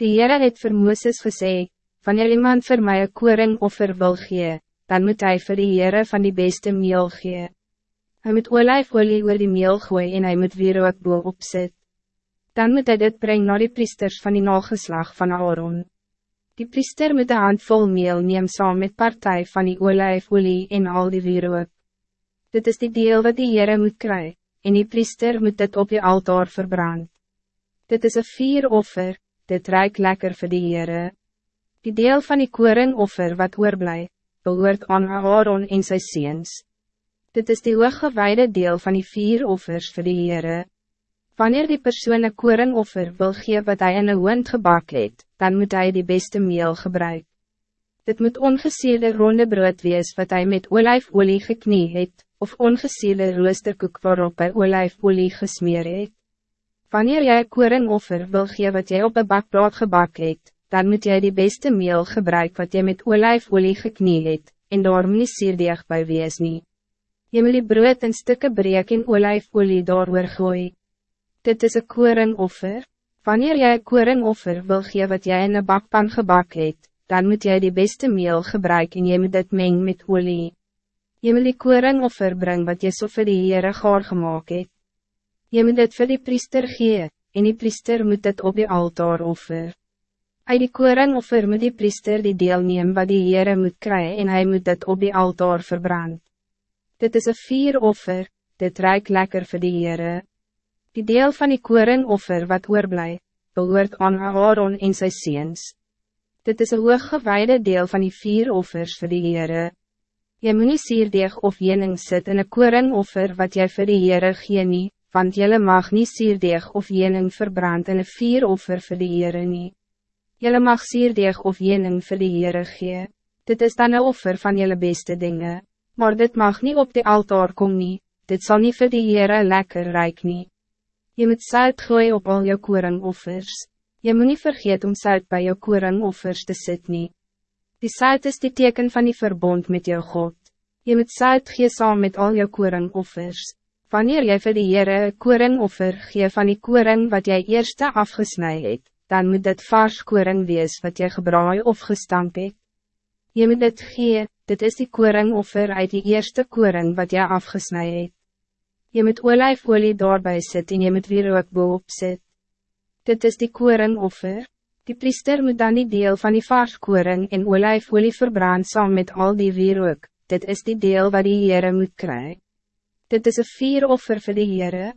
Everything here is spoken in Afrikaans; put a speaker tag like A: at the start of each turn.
A: Die Heere het vir Mooses gesê, wanneer iemand vir my een koringoffer wil gee, dan moet hij vir die Heere van die beste meel gee. Hij moet olijfolie oor die meel gooi en hij moet weer ook boel opzet. Dan moet hij dit brengen naar die priesters van die nageslag van Aaron. Die priester moet een handvol meel neem saam met partij van die olijfolie en al die wierook. Dit is die deel wat die Heere moet krijgen, en die priester moet dit op die altaar verbrand. Dit is een vier offer, dit ruik lekker voor die Heere. Die deel van die koringoffer wat oorblij, behoort aan Aaron en sy seens. Dit is die hooggewaarde deel van die vier offers voor die Heere. Wanneer die persoon een koringoffer wil gee wat hij in een hond gebak het, dan moet hij die beste meel gebruiken. Dit moet ongesierde ronde brood wees wat hij met olijfolie geknie het, of ongesierde roosterkoek waarop hij olijfolie gesmeer het. Wanneer jij koringoffer wil gee wat jij op een bakbrood gebak het, dan moet jij die beste meel gebruiken wat jy met olijfolie geknie het, en daarom nie sierdeeg by wees nie. Jy moet die brood in stukken breek en olijfolie daar gooi. Dit is een koringoffer. Wanneer jij een koringoffer wil gee wat jij in een bakpan gebak het, dan moet jij die beste meel gebruiken en jy moet dit meng met olie. Jy moet die koringoffer bring wat jy so vir die Heere gaar gemaakt het. Jy moet dit vir die priester gee, en die priester moet dit op die altaar offer. Uit die koringoffer moet die priester die deel neem wat die Heere moet krijgen en hij moet dit op die altaar verbrand. Dit is een vier offer, dit ruikt lekker voor die Heere. Die deel van die koringoffer wat oorblij, behoort aan Aaron en sy seens. Dit is een hooggewaarde deel van die vier offers voor die Heere. Jy moet nie sierdeeg of jening sit in een koringoffer wat jy vir die Heere gee nie, want jylle mag nie sierdeeg of jening verbrand in een vier offer vir die Heere nie. Jelle mag sierdeeg of jening vir die Heere gee. Dit is dan een offer van jelle beste dingen. Maar dit mag niet op de altaar komen. nie, dit zal niet voor die Heere lekker rijk nie. Je moet zout gooien op al jou koringoffers. Je moet niet vergeten om zout bij jou koringoffers te zetten. nie. Die zout is die teken van die verbond met jou God. Je moet zout gee saam met al jou koringoffers. Wanneer jy vir die Heere koringoffer gee van die koring wat jy eerste afgesnij het, dan moet dit vars koring wees wat jy gebraai of gestamp het. Jy moet dit gee, dit is die koringoffer uit die eerste koring wat jy afgesnij het. Je moet olijfolie daarbij sit en jy moet weer ook boop sit. Dit is die koringoffer. Die priester moet dan die deel van die vars koring en olijfolie verbrand saam met al die wierook. Dit is die deel wat die Heere moet krijgen. Dit is een vier offer voor de Heere.